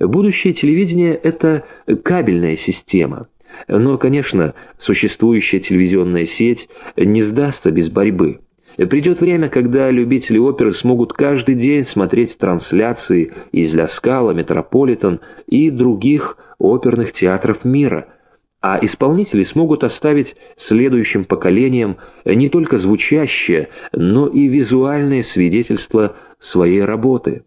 Будущее телевидения – это кабельная система. Но, конечно, существующая телевизионная сеть не сдастся без борьбы. Придет время, когда любители оперы смогут каждый день смотреть трансляции из Ля Скала, Метрополитен и других оперных театров мира, а исполнители смогут оставить следующим поколениям не только звучащее, но и визуальное свидетельство своей работы.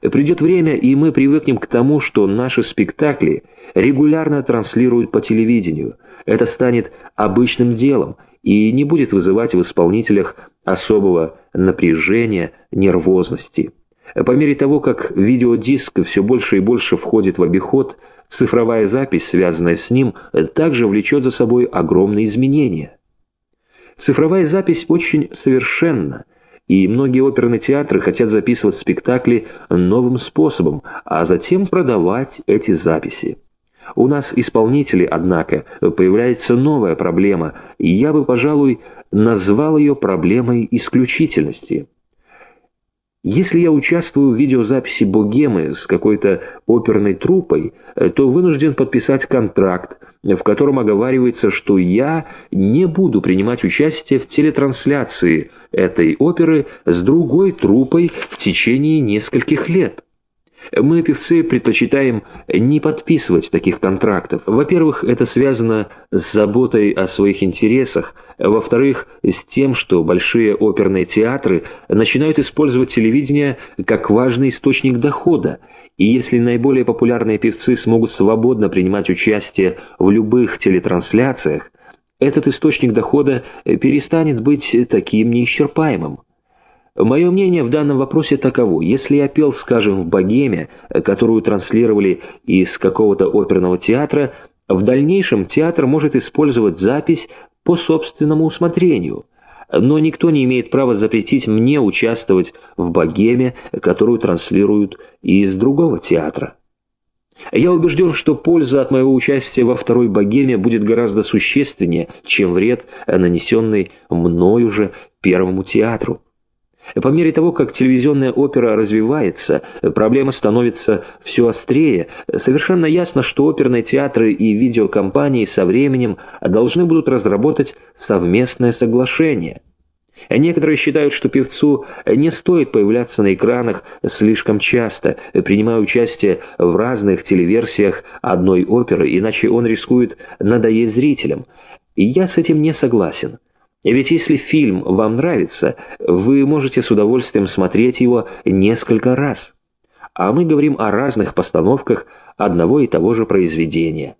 Придет время, и мы привыкнем к тому, что наши спектакли регулярно транслируют по телевидению. Это станет обычным делом и не будет вызывать в исполнителях особого напряжения, нервозности. По мере того, как видеодиск все больше и больше входит в обиход, цифровая запись, связанная с ним, также влечет за собой огромные изменения. Цифровая запись очень совершенна, и многие оперные театры хотят записывать спектакли новым способом, а затем продавать эти записи. У нас, исполнители, однако, появляется новая проблема, и я бы, пожалуй, назвал ее проблемой исключительности. Если я участвую в видеозаписи богемы с какой-то оперной труппой, то вынужден подписать контракт, в котором оговаривается, что я не буду принимать участие в телетрансляции этой оперы с другой труппой в течение нескольких лет. Мы, певцы, предпочитаем не подписывать таких контрактов. Во-первых, это связано с заботой о своих интересах, во-вторых, с тем, что большие оперные театры начинают использовать телевидение как важный источник дохода, и если наиболее популярные певцы смогут свободно принимать участие в любых телетрансляциях, этот источник дохода перестанет быть таким неисчерпаемым. Мое мнение в данном вопросе таково. Если я пел, скажем, в «Богеме», которую транслировали из какого-то оперного театра, в дальнейшем театр может использовать запись по собственному усмотрению. Но никто не имеет права запретить мне участвовать в «Богеме», которую транслируют из другого театра. Я убежден, что польза от моего участия во второй «Богеме» будет гораздо существеннее, чем вред, нанесенный мною же первому театру. По мере того, как телевизионная опера развивается, проблема становится все острее. Совершенно ясно, что оперные театры и видеокомпании со временем должны будут разработать совместное соглашение. Некоторые считают, что певцу не стоит появляться на экранах слишком часто, принимая участие в разных телеверсиях одной оперы, иначе он рискует надоесть зрителям. И я с этим не согласен. Ведь если фильм вам нравится, вы можете с удовольствием смотреть его несколько раз. А мы говорим о разных постановках одного и того же произведения.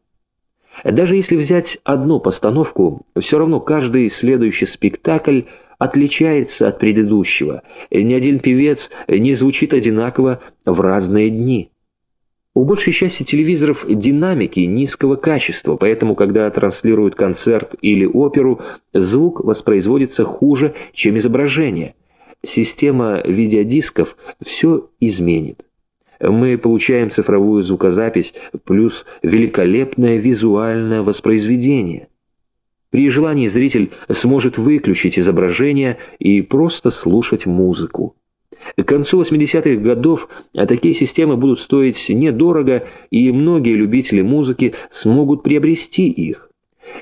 Даже если взять одну постановку, все равно каждый следующий спектакль отличается от предыдущего. Ни один певец не звучит одинаково в разные дни. У большей части телевизоров динамики низкого качества, поэтому, когда транслируют концерт или оперу, звук воспроизводится хуже, чем изображение. Система видеодисков все изменит. Мы получаем цифровую звукозапись плюс великолепное визуальное воспроизведение. При желании зритель сможет выключить изображение и просто слушать музыку. К концу 80-х годов а такие системы будут стоить недорого, и многие любители музыки смогут приобрести их.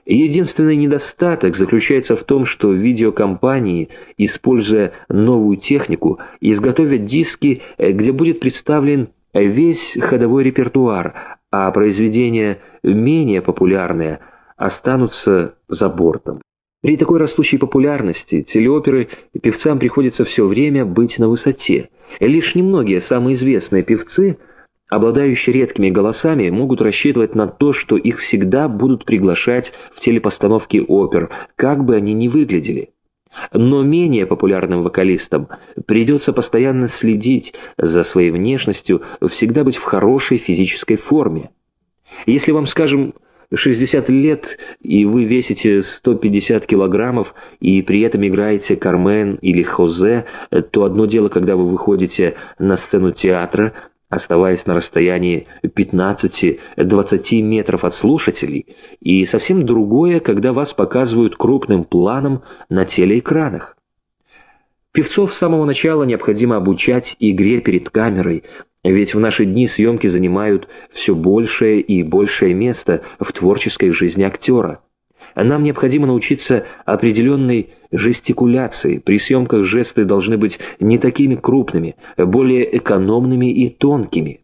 Единственный недостаток заключается в том, что видеокомпании, используя новую технику, изготовят диски, где будет представлен весь ходовой репертуар, а произведения менее популярные останутся за бортом. При такой растущей популярности телеоперы певцам приходится все время быть на высоте. Лишь немногие самые известные певцы, обладающие редкими голосами, могут рассчитывать на то, что их всегда будут приглашать в телепостановки опер, как бы они ни выглядели. Но менее популярным вокалистам придется постоянно следить за своей внешностью, всегда быть в хорошей физической форме. Если вам, скажем, 60 лет, и вы весите 150 килограммов, и при этом играете Кармен или Хозе, то одно дело, когда вы выходите на сцену театра, оставаясь на расстоянии 15-20 метров от слушателей, и совсем другое, когда вас показывают крупным планом на телеэкранах. Певцов с самого начала необходимо обучать игре перед камерой, Ведь в наши дни съемки занимают все большее и большее место в творческой жизни актера. Нам необходимо научиться определенной жестикуляции. При съемках жесты должны быть не такими крупными, более экономными и тонкими.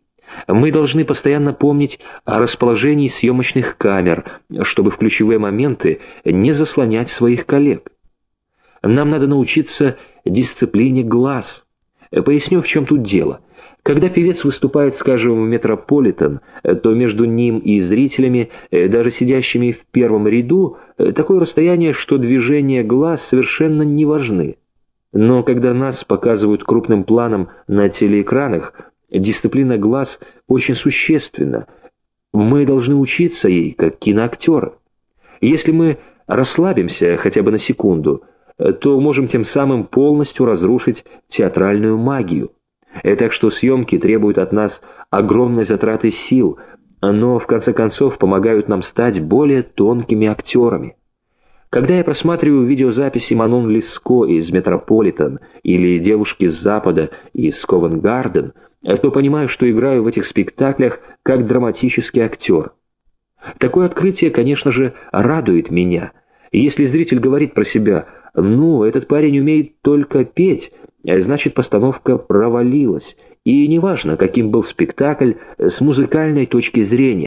Мы должны постоянно помнить о расположении съемочных камер, чтобы в ключевые моменты не заслонять своих коллег. Нам надо научиться дисциплине глаз. Поясню, в чем тут дело. Когда певец выступает, скажем, в «Метрополитен», то между ним и зрителями, э, даже сидящими в первом ряду, э, такое расстояние, что движения глаз совершенно не важны. Но когда нас показывают крупным планом на телеэкранах, дисциплина глаз очень существенна. Мы должны учиться ей, как киноактеры. Если мы расслабимся хотя бы на секунду, э, то можем тем самым полностью разрушить театральную магию. И так что съемки требуют от нас огромной затраты сил, но в конце концов помогают нам стать более тонкими актерами. Когда я просматриваю видеозаписи Манон Лиско из «Метрополитен» или «Девушки с Запада» из «Ковенгарден», то понимаю, что играю в этих спектаклях как драматический актер. Такое открытие, конечно же, радует меня. И если зритель говорит про себя «ну, этот парень умеет только петь», значит, постановка провалилась, и неважно, каким был спектакль с музыкальной точки зрения.